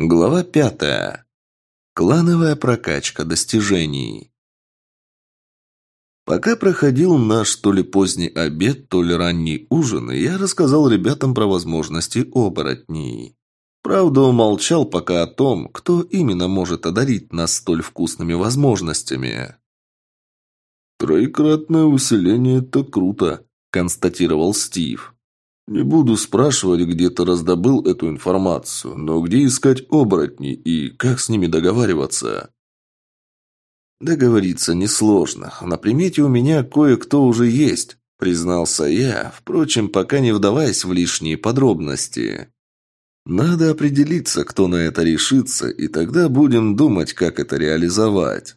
Глава пятая. Клановая прокачка достижений. Пока проходил наш то ли поздний обед, то ли ранний ужин, я рассказал ребятам про возможности оборотней. Правда, умолчал пока о том, кто именно может одарить нас столь вкусными возможностями. «Троекратное усиление – это круто», – констатировал Стив. «Не буду спрашивать, где ты раздобыл эту информацию, но где искать оборотней и как с ними договариваться?» «Договориться несложно. На примете у меня кое-кто уже есть», – признался я, впрочем, пока не вдаваясь в лишние подробности. «Надо определиться, кто на это решится, и тогда будем думать, как это реализовать».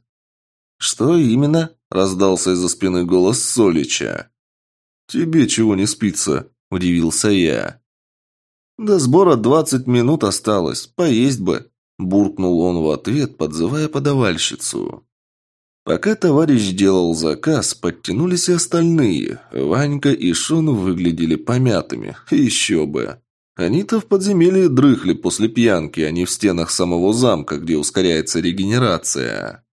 «Что именно?» – раздался из-за спины голос Солича. «Тебе чего не спится?» – удивился я. «До сбора двадцать минут осталось, поесть бы», – буркнул он в ответ, подзывая подавальщицу. Пока товарищ делал заказ, подтянулись и остальные. Ванька и Шон выглядели помятыми. Еще бы. Они-то в подземелье дрыхли после пьянки, а не в стенах самого замка, где ускоряется регенерация.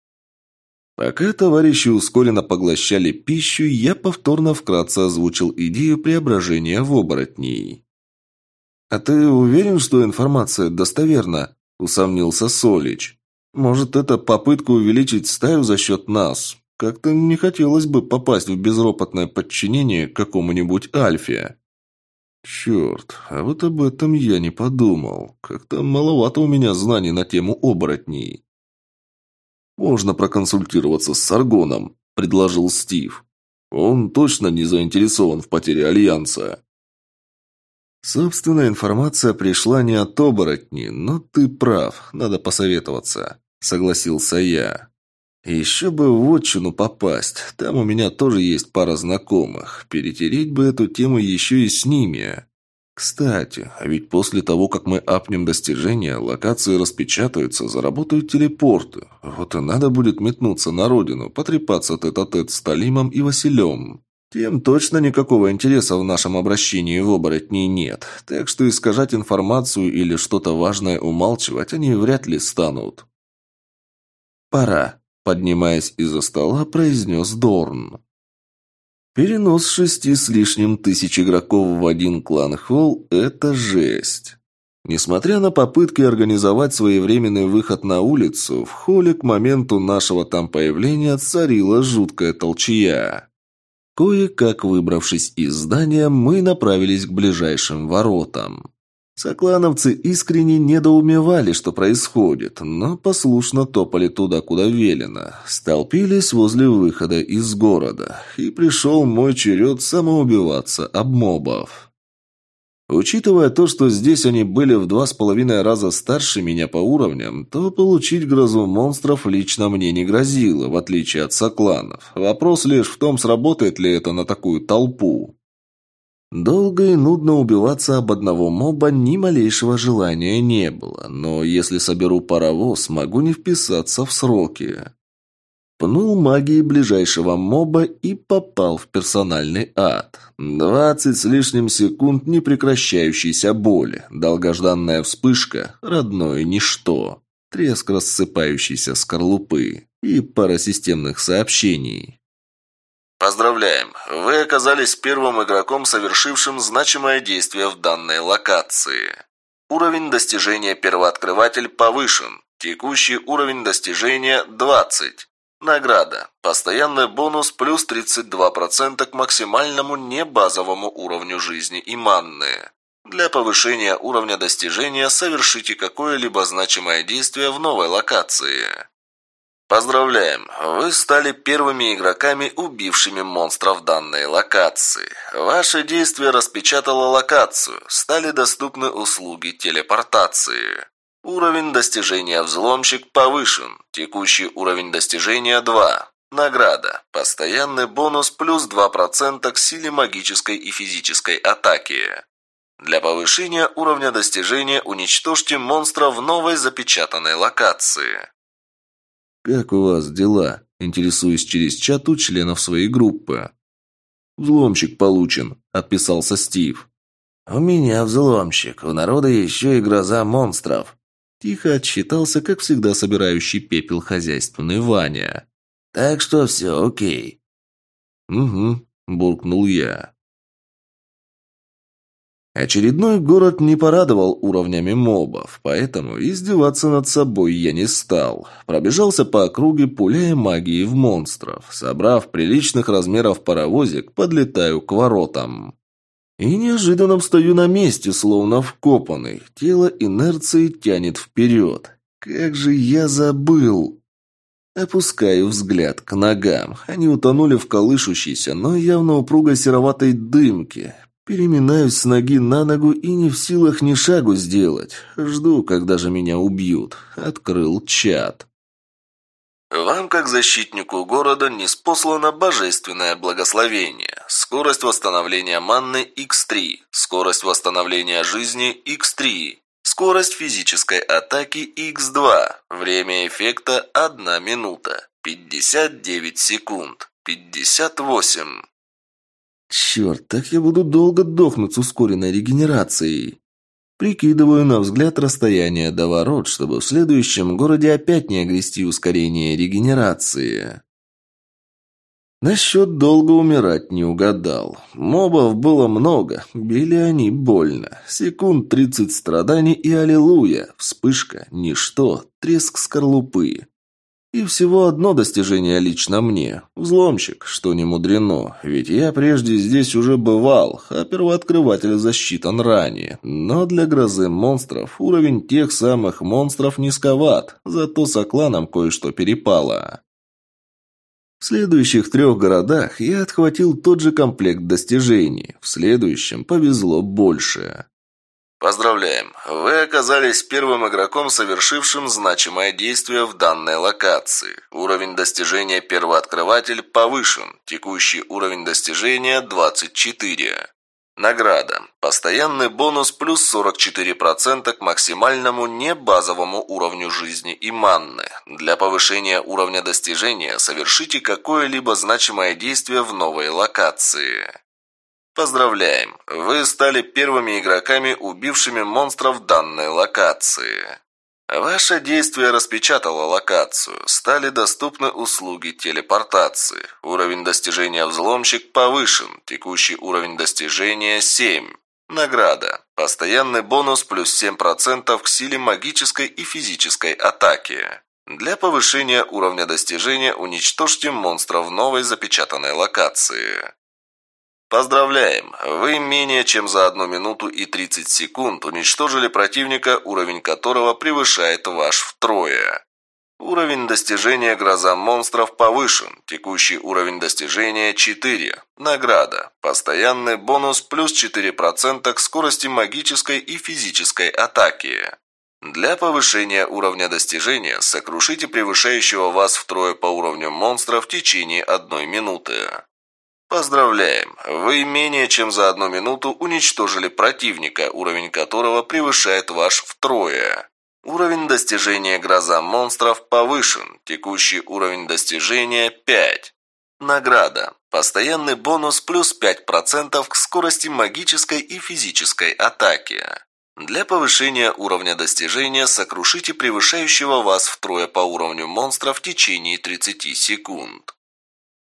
Пока товарищи ускоренно поглощали пищу, я повторно вкратце озвучил идею преображения в оборотней. «А ты уверен, что информация достоверна?» – усомнился Солич. «Может, это попытка увеличить стаю за счет нас? Как-то не хотелось бы попасть в безропотное подчинение какому-нибудь Альфе». «Черт, а вот об этом я не подумал. Как-то маловато у меня знаний на тему оборотней». «Можно проконсультироваться с Саргоном», – предложил Стив. «Он точно не заинтересован в потере Альянса». «Собственная информация пришла не от оборотни, но ты прав, надо посоветоваться», – согласился я. «Еще бы в отчину попасть, там у меня тоже есть пара знакомых, перетереть бы эту тему еще и с ними». Кстати, а ведь после того, как мы апнем достижения, локации распечатаются, заработают телепорты. Вот и надо будет метнуться на родину, потрепаться тет-а-тет -тет с Талимом и Василем. Тем точно никакого интереса в нашем обращении в оборотни нет, так что искажать информацию или что-то важное умалчивать они вряд ли станут. «Пора», — поднимаясь из-за стола, произнес Дорн. Перенос шести с лишним тысяч игроков в один клан-холл – это жесть. Несмотря на попытки организовать своевременный выход на улицу, в холле к моменту нашего там появления царила жуткая толчья. Кое-как выбравшись из здания, мы направились к ближайшим воротам. Соклановцы искренне недоумевали, что происходит, но послушно топали туда, куда велено. Столпились возле выхода из города, и пришел мой черед самоубиваться об мобов. Учитывая то, что здесь они были в два с половиной раза старше меня по уровням, то получить грозу монстров лично мне не грозило, в отличие от сокланов. Вопрос лишь в том, сработает ли это на такую толпу. Долго и нудно убиваться об одного моба ни малейшего желания не было, но если соберу паровоз, могу не вписаться в сроки. Пнул магией ближайшего моба и попал в персональный ад. Двадцать с лишним секунд непрекращающейся боли, долгожданная вспышка, родное ничто, треск рассыпающейся скорлупы и пара системных сообщений. Поздравляем! Вы оказались первым игроком, совершившим значимое действие в данной локации. Уровень достижения первооткрыватель повышен. Текущий уровень достижения 20. Награда. Постоянный бонус плюс 32% к максимальному небазовому уровню жизни и манны. Для повышения уровня достижения совершите какое-либо значимое действие в новой локации. Поздравляем! Вы стали первыми игроками, убившими монстров данной локации. Ваше действие распечатало локацию. Стали доступны услуги телепортации. Уровень достижения «Взломщик» повышен. Текущий уровень достижения 2. Награда. Постоянный бонус плюс 2% к силе магической и физической атаки. Для повышения уровня достижения уничтожьте монстра в новой запечатанной локации. «Как у вас дела?» – интересуюсь через чат у членов своей группы. «Взломщик получен», – отписался Стив. «У меня взломщик, у народа еще и гроза монстров». Тихо отсчитался, как всегда собирающий пепел хозяйственный Ваня. «Так что все окей». «Угу», – буркнул я. Очередной город не порадовал уровнями мобов, поэтому издеваться над собой я не стал. Пробежался по округе, пуляя магии в монстров. Собрав приличных размеров паровозик, подлетаю к воротам. И неожиданно стою на месте, словно вкопанный. Тело инерции тянет вперед. Как же я забыл! Опускаю взгляд к ногам. Они утонули в колышущейся, но явно упругой сероватой дымке. Переминаюсь с ноги на ногу и не в силах ни шагу сделать. Жду, когда же меня убьют. Открыл чат. Вам, как защитнику города, неспослано божественное благословение. Скорость восстановления манны X3. Скорость восстановления жизни X3. Скорость физической атаки X2. Время эффекта 1 минута. 59 секунд. 58. Черт, так я буду долго дохнуть с ускоренной регенерацией. Прикидываю на взгляд расстояние до ворот, чтобы в следующем городе опять не огрести ускорение регенерации. Насчет долго умирать не угадал. Мобов было много, били они больно. Секунд тридцать страданий и аллилуйя. Вспышка, ничто, треск скорлупы. И всего одно достижение лично мне. Взломщик, что не мудрено. Ведь я прежде здесь уже бывал, а первооткрыватель засчитан ранее. Но для грозы монстров уровень тех самых монстров низковат. Зато с окланом кое-что перепало. В следующих трех городах я отхватил тот же комплект достижений. В следующем повезло больше. Поздравляем! Вы оказались первым игроком, совершившим значимое действие в данной локации. Уровень достижения первооткрыватель повышен. Текущий уровень достижения 24. Награда. Постоянный бонус плюс 44% к максимальному небазовому уровню жизни и манны. Для повышения уровня достижения совершите какое-либо значимое действие в новой локации. Поздравляем! Вы стали первыми игроками, убившими монстров данной локации. Ваше действие распечатало локацию. Стали доступны услуги телепортации. Уровень достижения взломщик повышен. Текущий уровень достижения 7. Награда. Постоянный бонус плюс 7% к силе магической и физической атаки. Для повышения уровня достижения уничтожьте монстра в новой запечатанной локации. Поздравляем! Вы менее чем за 1 минуту и 30 секунд уничтожили противника, уровень которого превышает ваш втрое. Уровень достижения «Гроза монстров» повышен. Текущий уровень достижения 4. Награда. Постоянный бонус плюс 4% к скорости магической и физической атаки. Для повышения уровня достижения сокрушите превышающего вас втрое по уровню монстра в течение одной минуты. Поздравляем! Вы менее чем за одну минуту уничтожили противника, уровень которого превышает ваш втрое. Уровень достижения «Гроза монстров» повышен. Текущий уровень достижения – 5. Награда. Постоянный бонус плюс 5% к скорости магической и физической атаки. Для повышения уровня достижения сокрушите превышающего вас втрое по уровню монстра в течение 30 секунд.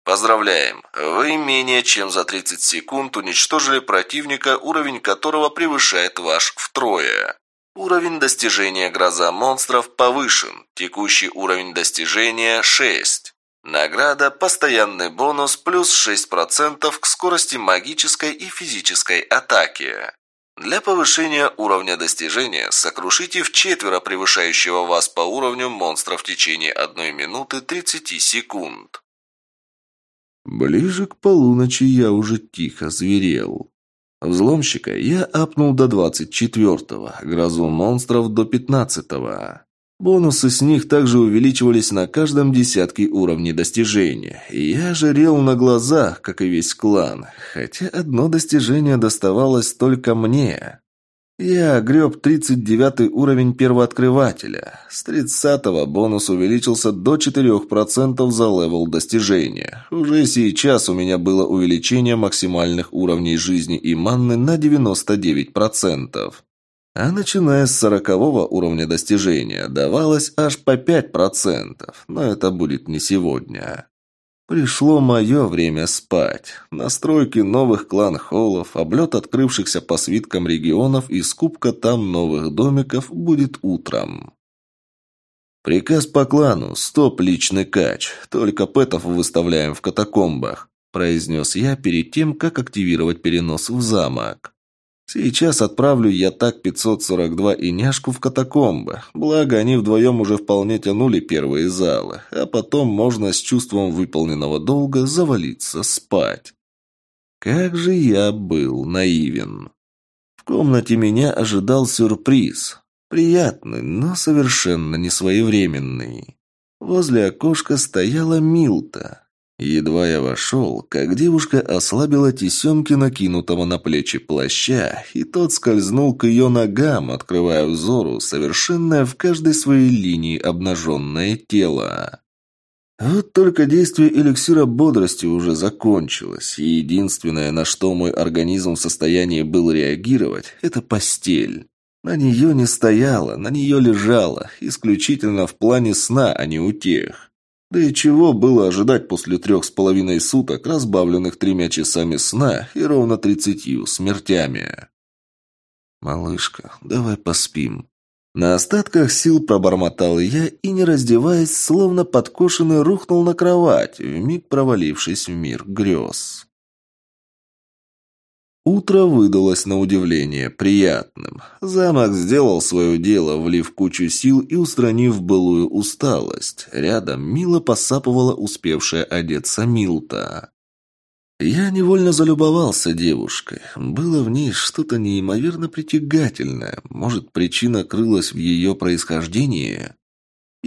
Поздравляем! Вы менее чем за 30 секунд уничтожили противника, уровень которого превышает ваш втрое. Уровень достижения «Гроза монстров» повышен. Текущий уровень достижения – 6. Награда – постоянный бонус плюс 6% к скорости магической и физической атаки. Для повышения уровня достижения сокрушите в четверо превышающего вас по уровню монстра в течение 1 минуты 30 секунд. Ближе к полуночи я уже тихо зверел. Взломщика я апнул до двадцать четвертого, грозу монстров до пятнадцатого. Бонусы с них также увеличивались на каждом десятке уровней достижения. Я жарел на глазах, как и весь клан, хотя одно достижение доставалось только мне. Я греб 39 уровень первооткрывателя. С 30-го бонус увеличился до 4% за level достижения. Уже сейчас у меня было увеличение максимальных уровней жизни и манны на 99%. А начиная с сорокового уровня достижения, давалось аж по пять процентов, но это будет не сегодня. Пришло мое время спать. Настройки новых клан-холлов, облет открывшихся по свиткам регионов и скупка там новых домиков будет утром. «Приказ по клану. Стоп, личный кач. Только пэтов выставляем в катакомбах», – произнес я перед тем, как активировать перенос в замок. Сейчас отправлю я так 542 и няшку в катакомбы. Благо, они вдвоем уже вполне тянули первые залы. А потом можно с чувством выполненного долга завалиться спать. Как же я был наивен. В комнате меня ожидал сюрприз. Приятный, но совершенно не своевременный. Возле окошка стояла Милта. Едва я вошел, как девушка ослабила тесемки накинутого на плечи плаща, и тот скользнул к ее ногам, открывая взору совершенное в каждой своей линии обнаженное тело. Вот только действие эликсира бодрости уже закончилось, и единственное, на что мой организм в состоянии был реагировать, это постель. На нее не стояла, на нее лежала, исключительно в плане сна, а не утех. Да и чего было ожидать после трех с половиной суток, разбавленных тремя часами сна и ровно тридцатью смертями? «Малышка, давай поспим». На остатках сил пробормотал я и, не раздеваясь, словно подкошенный, рухнул на кровать, вмиг провалившись в мир грез. Утро выдалось на удивление приятным. Замок сделал свое дело, влив кучу сил и устранив былую усталость. Рядом мило посапывала успевшая одеться Милта. Я невольно залюбовался девушкой. Было в ней что-то неимоверно притягательное. Может, причина крылась в ее происхождении?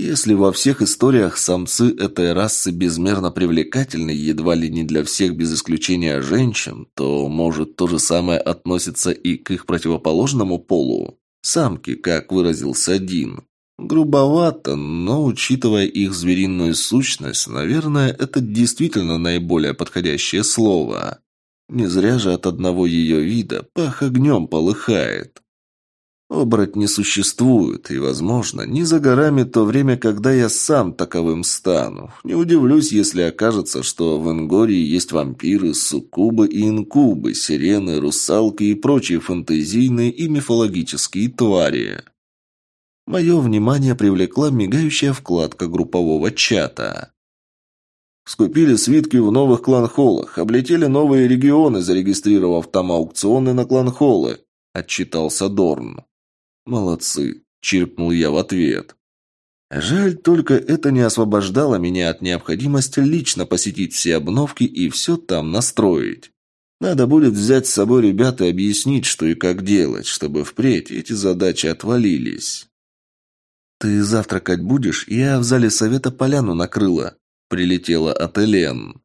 Если во всех историях самцы этой расы безмерно привлекательны едва ли не для всех без исключения женщин, то, может, то же самое относится и к их противоположному полу? Самки, как выразился Дин. Грубовато, но, учитывая их звериную сущность, наверное, это действительно наиболее подходящее слово. Не зря же от одного ее вида пах огнем полыхает. Оборот не существует, и, возможно, не за горами то время, когда я сам таковым стану. Не удивлюсь, если окажется, что в Ингории есть вампиры, суккубы и инкубы, сирены, русалки и прочие фантазийные и мифологические твари. Мое внимание привлекла мигающая вкладка группового чата. Скупили свитки в новых кланхолах, облетели новые регионы, зарегистрировав там аукционы на кланхолы, отчитался Дорн. «Молодцы», – чиркнул я в ответ. Жаль, только это не освобождало меня от необходимости лично посетить все обновки и все там настроить. Надо будет взять с собой ребят и объяснить, что и как делать, чтобы впредь эти задачи отвалились. «Ты завтракать будешь? Я в зале совета поляну накрыла», – прилетела от Элен.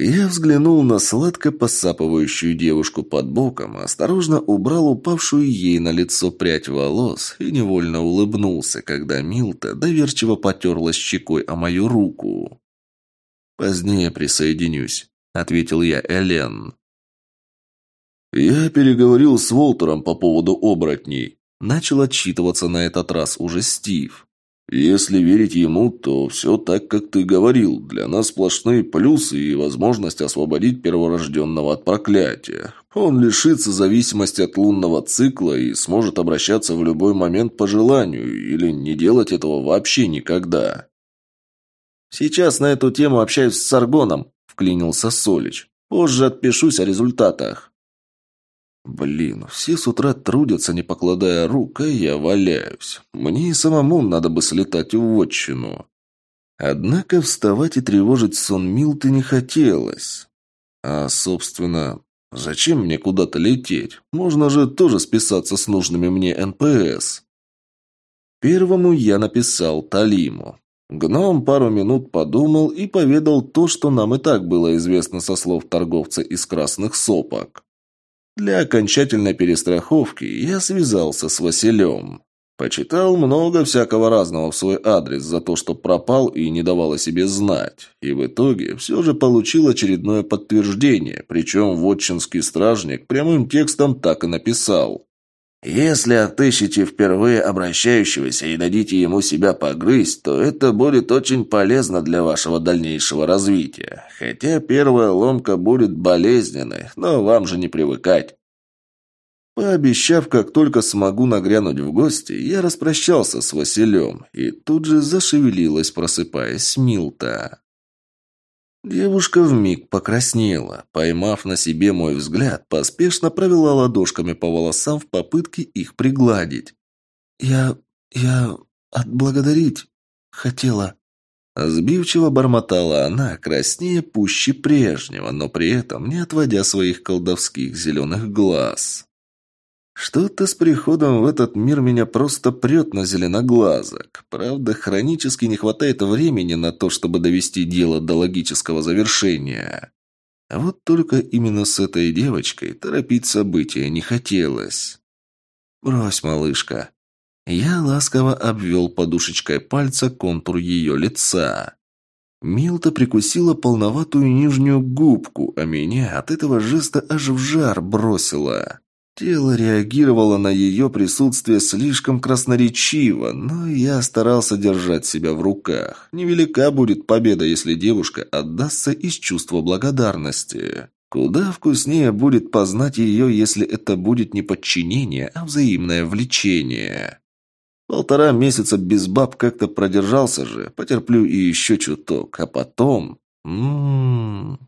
Я взглянул на сладко посапывающую девушку под боком, осторожно убрал упавшую ей на лицо прядь волос и невольно улыбнулся, когда Милта доверчиво потерлась щекой о мою руку. «Позднее присоединюсь», — ответил я Элен. «Я переговорил с Волтером по поводу оборотней», — начал отчитываться на этот раз уже Стив. Если верить ему, то все так, как ты говорил. Для нас сплошные плюсы и возможность освободить перворожденного от проклятия. Он лишится зависимости от лунного цикла и сможет обращаться в любой момент по желанию или не делать этого вообще никогда. «Сейчас на эту тему общаюсь с Саргоном», – вклинился Солич. «Позже отпишусь о результатах». Блин, все с утра трудятся, не покладая рук, а я валяюсь. Мне и самому надо бы слетать в вотчину. Однако вставать и тревожить сон Милты не хотелось. А, собственно, зачем мне куда-то лететь? Можно же тоже списаться с нужными мне НПС. Первому я написал Талиму. Гном пару минут подумал и поведал то, что нам и так было известно со слов торговца из красных сопок. Для окончательной перестраховки я связался с Василем. Почитал много всякого разного в свой адрес за то, что пропал и не давал о себе знать. И в итоге все же получил очередное подтверждение, причем вотчинский стражник прямым текстом так и написал. Если отыщете впервые обращающегося и дадите ему себя погрызть, то это будет очень полезно для вашего дальнейшего развития. Хотя первая ломка будет болезненной, но вам же не привыкать. Пообещав, как только смогу нагрянуть в гости, я распрощался с Василем, и тут же зашевелилась, просыпаясь Милта. Девушка вмиг покраснела, поймав на себе мой взгляд, поспешно провела ладошками по волосам в попытке их пригладить. «Я... я... отблагодарить хотела...» Сбивчиво бормотала она, краснее пуще прежнего, но при этом не отводя своих колдовских зеленых глаз. Что-то с приходом в этот мир меня просто прет на зеленоглазок. Правда, хронически не хватает времени на то, чтобы довести дело до логического завершения. А вот только именно с этой девочкой торопить события не хотелось. «Брось, малышка». Я ласково обвел подушечкой пальца контур ее лица. Милта прикусила полноватую нижнюю губку, а меня от этого жеста аж в жар бросила. Тело реагировало на ее присутствие слишком красноречиво, но я старался держать себя в руках. Невелика будет победа, если девушка отдастся из чувства благодарности. Куда вкуснее будет познать ее, если это будет не подчинение, а взаимное влечение. Полтора месяца без баб как-то продержался же, потерплю и еще чуток, а потом... М-м-м.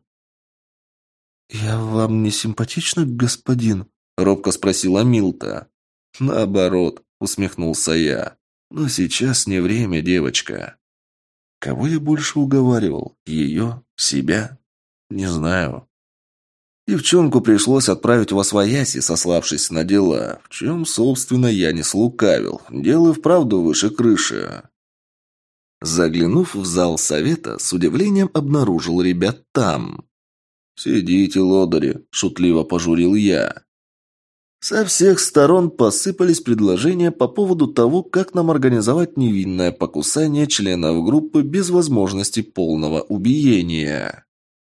«Я вам не симпатична, господин?» Робко спросила Милта. «Наоборот», — усмехнулся я. «Но сейчас не время, девочка». Кого я больше уговаривал? Ее? Себя? Не знаю. Девчонку пришлось отправить в Освояси, сославшись на дела, в чем, собственно, я не слукавил. Дело вправду выше крыши. Заглянув в зал совета, с удивлением обнаружил ребят там. «Сидите, лодыри», — шутливо пожурил я. Со всех сторон посыпались предложения по поводу того, как нам организовать невинное покусание членов группы без возможности полного убиения.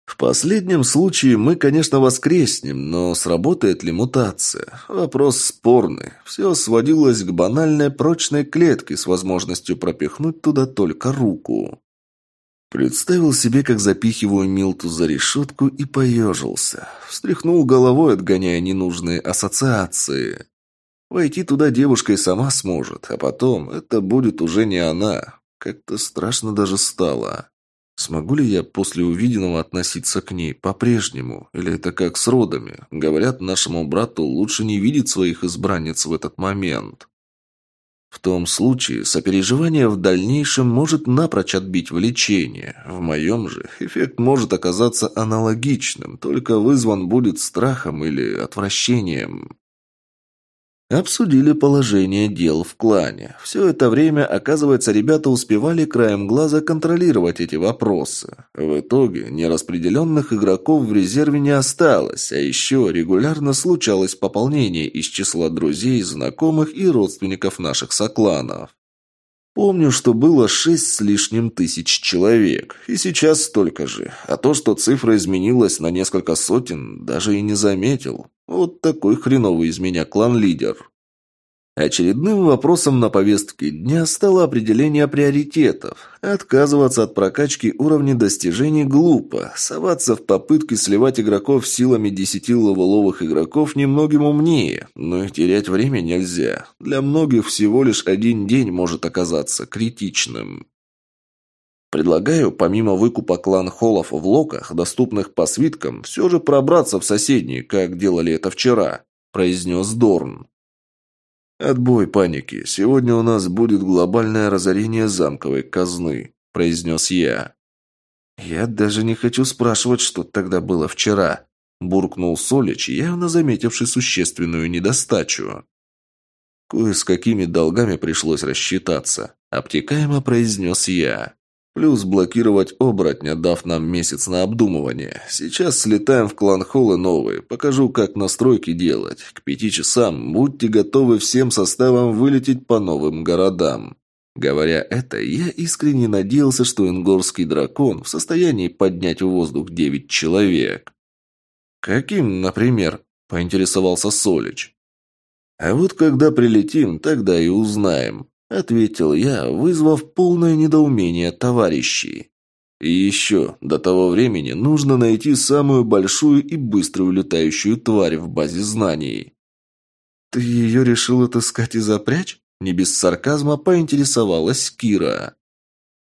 В последнем случае мы, конечно, воскреснем, но сработает ли мутация? Вопрос спорный. Все сводилось к банальной прочной клетке с возможностью пропихнуть туда только руку. Представил себе, как запихиваю Милту за решетку и поежился. Встряхнул головой, отгоняя ненужные ассоциации. Войти туда девушка и сама сможет, а потом это будет уже не она. Как-то страшно даже стало. Смогу ли я после увиденного относиться к ней по-прежнему? Или это как с родами? Говорят, нашему брату лучше не видеть своих избранниц в этот момент. В том случае сопереживание в дальнейшем может напрочь отбить влечение. В моем же эффект может оказаться аналогичным, только вызван будет страхом или отвращением. Обсудили положение дел в клане. Все это время, оказывается, ребята успевали краем глаза контролировать эти вопросы. В итоге нераспределенных игроков в резерве не осталось, а еще регулярно случалось пополнение из числа друзей, знакомых и родственников наших сокланов. Помню, что было шесть с лишним тысяч человек, и сейчас столько же, а то, что цифра изменилась на несколько сотен, даже и не заметил. Вот такой хреновый из меня клан-лидер. Очередным вопросом на повестке дня стало определение приоритетов. Отказываться от прокачки уровней достижений глупо. Соваться в попытке сливать игроков силами десяти левеловых игроков немногим умнее. Но и терять время нельзя. Для многих всего лишь один день может оказаться критичным. Предлагаю, помимо выкупа клан-холлов в локах, доступных по свиткам, все же пробраться в соседние, как делали это вчера», – произнес Дорн. «Отбой паники. Сегодня у нас будет глобальное разорение замковой казны», – произнес я. «Я даже не хочу спрашивать, что тогда было вчера», – буркнул Солич, явно заметивший существенную недостачу. «Кое с какими долгами пришлось рассчитаться», – обтекаемо произнес я. Плюс блокировать оборотня, дав нам месяц на обдумывание. Сейчас слетаем в клан-холлы новые. Покажу, как настройки делать. К пяти часам будьте готовы всем составом вылететь по новым городам. Говоря это, я искренне надеялся, что ингорский дракон в состоянии поднять в воздух девять человек. «Каким, например?» – поинтересовался Солич. «А вот когда прилетим, тогда и узнаем», — ответил я, вызвав полное недоумение товарищей. «И еще, до того времени нужно найти самую большую и быструю летающую тварь в базе знаний». «Ты ее решил отыскать и запрячь?» Не без сарказма поинтересовалась Кира.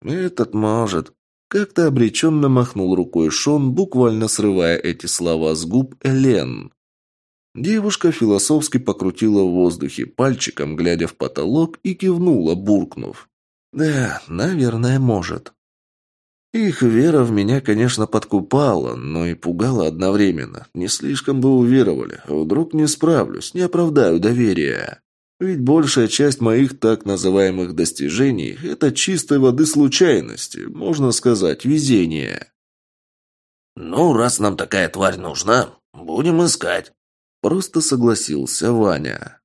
«Этот может». Как-то обреченно махнул рукой Шон, буквально срывая эти слова с губ Элен. Девушка философски покрутила в воздухе пальчиком, глядя в потолок, и кивнула, буркнув. «Да, наверное, может». Их вера в меня, конечно, подкупала, но и пугала одновременно. Не слишком бы уверовали. Вдруг не справлюсь, не оправдаю доверия. Ведь большая часть моих так называемых достижений – это чистой воды случайности, можно сказать, везение. «Ну, раз нам такая тварь нужна, будем искать», – просто согласился Ваня.